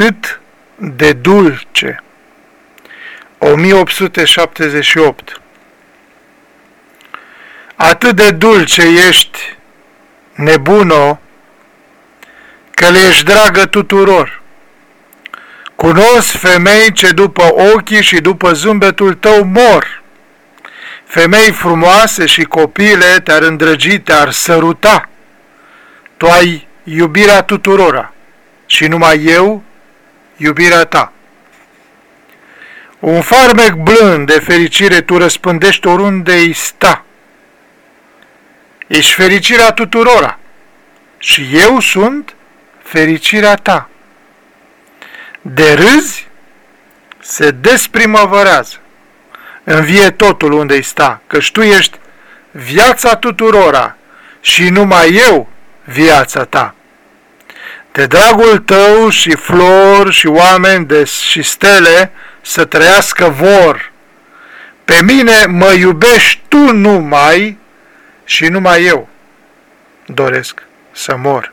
atât de dulce. 1878 Atât de dulce ești, nebuno, că le ești dragă tuturor. Cunosc femei ce după ochii și după zâmbetul tău mor. Femei frumoase și copile te-ar îndrăgi, te-ar săruta. Tu ai iubirea tuturora și numai eu iubirea ta. Un farmec blând de fericire tu răspândești oriunde îi sta. Ești fericirea tuturora și eu sunt fericirea ta. De râzi se desprimăvărează. Învie totul unde îi sta, căci tu ești viața tuturora și numai eu viața ta. De dragul tău și flori și oameni de și stele să trăiască vor. Pe mine mă iubești tu numai și numai eu doresc să mor.